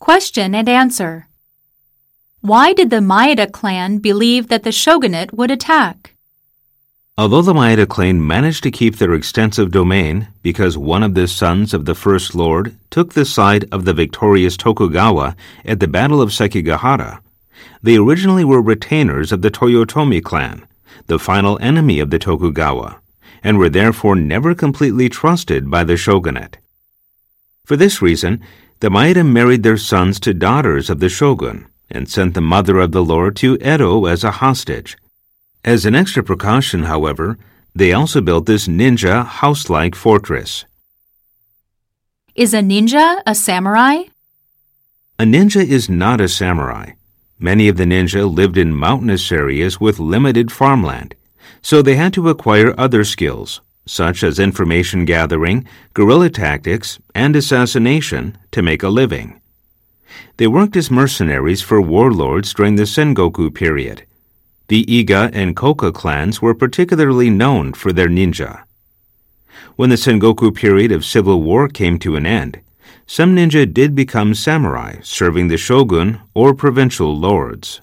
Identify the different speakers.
Speaker 1: Question and answer. Why did the Maeda clan believe that the shogunate would attack?
Speaker 2: Although the Maeda clan managed to keep their extensive domain because one of the sons of the First Lord took the side of the victorious Tokugawa at the Battle of Sekigahara, they originally were retainers of the Toyotomi clan, the final enemy of the Tokugawa, and were therefore never completely trusted by the shogunate. For this reason, the Maeda married their sons to daughters of the shogun and sent the mother of the lord to Edo as a hostage. As an extra precaution, however, they also built this ninja house like fortress.
Speaker 1: Is a ninja a samurai?
Speaker 2: A ninja is not a samurai. Many of the ninja lived in mountainous areas with limited farmland, so they had to acquire other skills, such as information gathering, guerrilla tactics, and assassination, to make a living. They worked as mercenaries for warlords during the Sengoku period. The Iga and Koka clans were particularly known for their ninja. When the Sengoku period of civil war came to an end, some ninja did become samurai serving the shogun or provincial lords.